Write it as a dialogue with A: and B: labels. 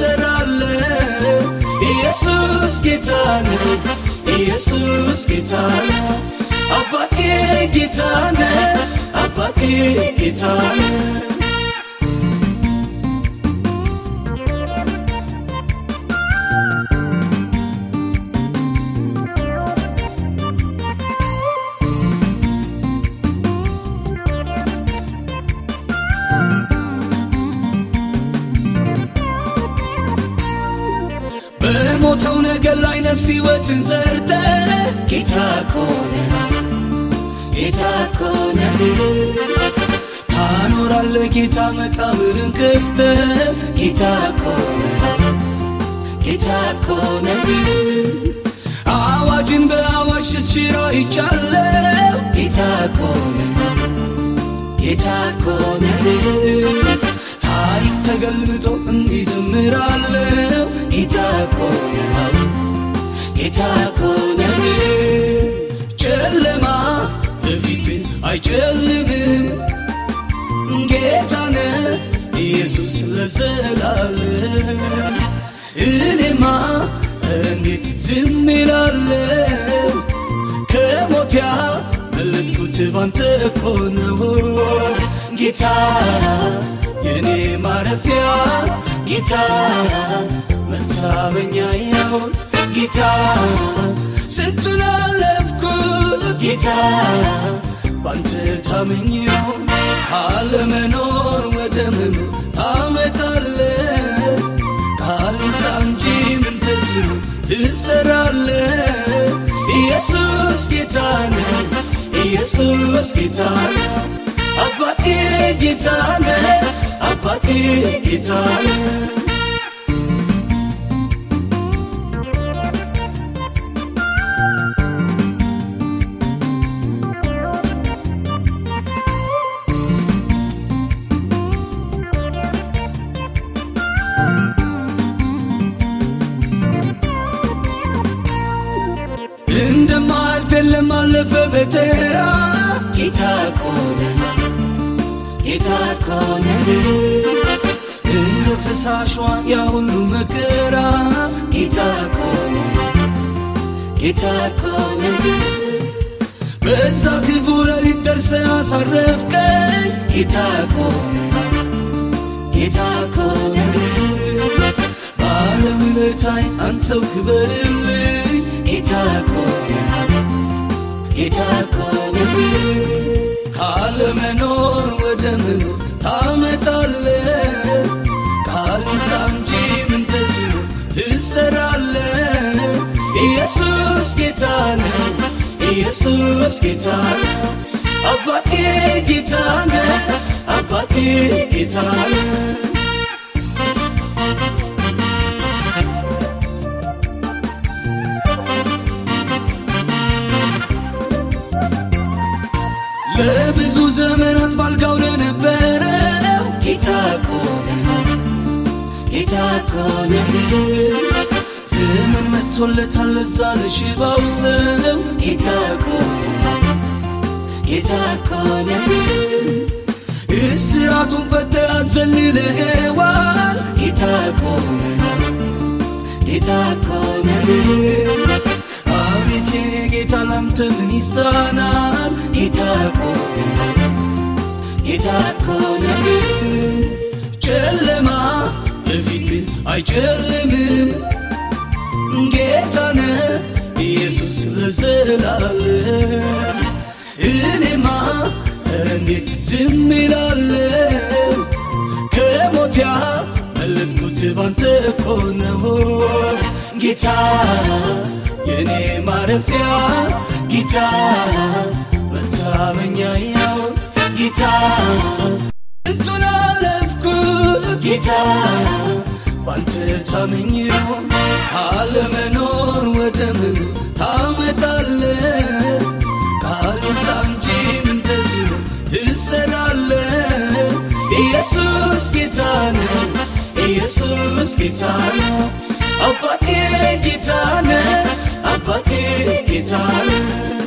A: ትሰራለ ኢየሱስ ጌታ ነው ኢየሱስ ጌታ ነው አባቴ ጌታ ነው አባቴ ጌታ ነገር ላይ ነፍስ ሕይወትን ዘርተ ጌታ ኮነ ጌታ ኮነ ታኖራለ ጌታ መቃብርን ከፍተ ጌታ ኮነ ጌታ ኮነ አዋጅን በአዋጅ ስትሽራ ይቻለው ጌታ ኮነ ጌታ ኮነ ታሪክ ተገልብጦ እንዲዘምራለው ጌታ ኮነ ጌታ ኮነ ጨለማ በፊት አይጨልምም። ጌታነ ኢየሱስ ለዘላለም። እኔማ እንዴት ዝም ይላለው ከሞት ያመለጥኩት ባንተ እኮ ነው። ጌታ የኔ ማረፊያ ጌታ መታመኛዬው ጌታ ስንቱን አለፍኩት ጌታ። ባንተ ታምኜው ካለመኖር ወደ መኖር ታመጣለ ካልታ እንጂ ምን ተስኖ ትሰራለ ኢየሱስ ጌታ ነው ኢየሱስ ጌታ ነው አባቴ ጌታ ነው አባቴ ጌታ ነው በተራ ጌታ ኮነ ጌታ ኮነ እንደ ፈሳሿ ያ ሁሉ መከራ ጌታ ኮነ ጌታ ኮነ በዛ ክፉ ሌሊት አሳረፍከኝ ጌታ ኮነ ጌታ ኮነ ባለውለታይ አንተው ክበርልኝ ጌታ ኮነ ጌታ ኮነ ካለመኖር ወደ መኖር ታመጣለ ካልታ እንጂ ምን ተስኖ ትሰራለ ኢየሱስ ጌታ ነው ኢየሱስ ጌታ ነው አባቴ ጌታ ነው አባቴ ጌታ ነው ለብዙ ዘመናት ባልጋው ለነበረው ጌታ ኮነ ጌታ ኮነ ዘመን መጥቶለታል ለዛ ለሽባው ሰው ጌታ ኮነ ጌታ ኮነ እስራቱን ፈተ አዘልለኸዋል ጌታ ኮነ ጌታ ኮነ አቤት የኔ ጌታ ላንተ ምን ይሳናል ጌታ ኮነ ጌታ ኮነ ጨለማ በፊት አይጨልምም ጌታነ ኢየሱስ ለዘላለም እኔማ እንዴት ዝም ይላለው ከሞት ያመለጥኩት ባንተ እኮ ነው ጌታ የኔ ማረፊያ ጌታ መታመኛዬው ጌታ እንቱን አለፍኩት ጌታ ባንተ ታምኜው ካለመኖር ወደ ምን ታመጣለ ካልታ እንጂ ተስኖ ትሰራለ ኢየሱስ ጌታ ነው ኢየሱስ ጌታ ነው አባቴ ጌታ ነው abbootii gitaara.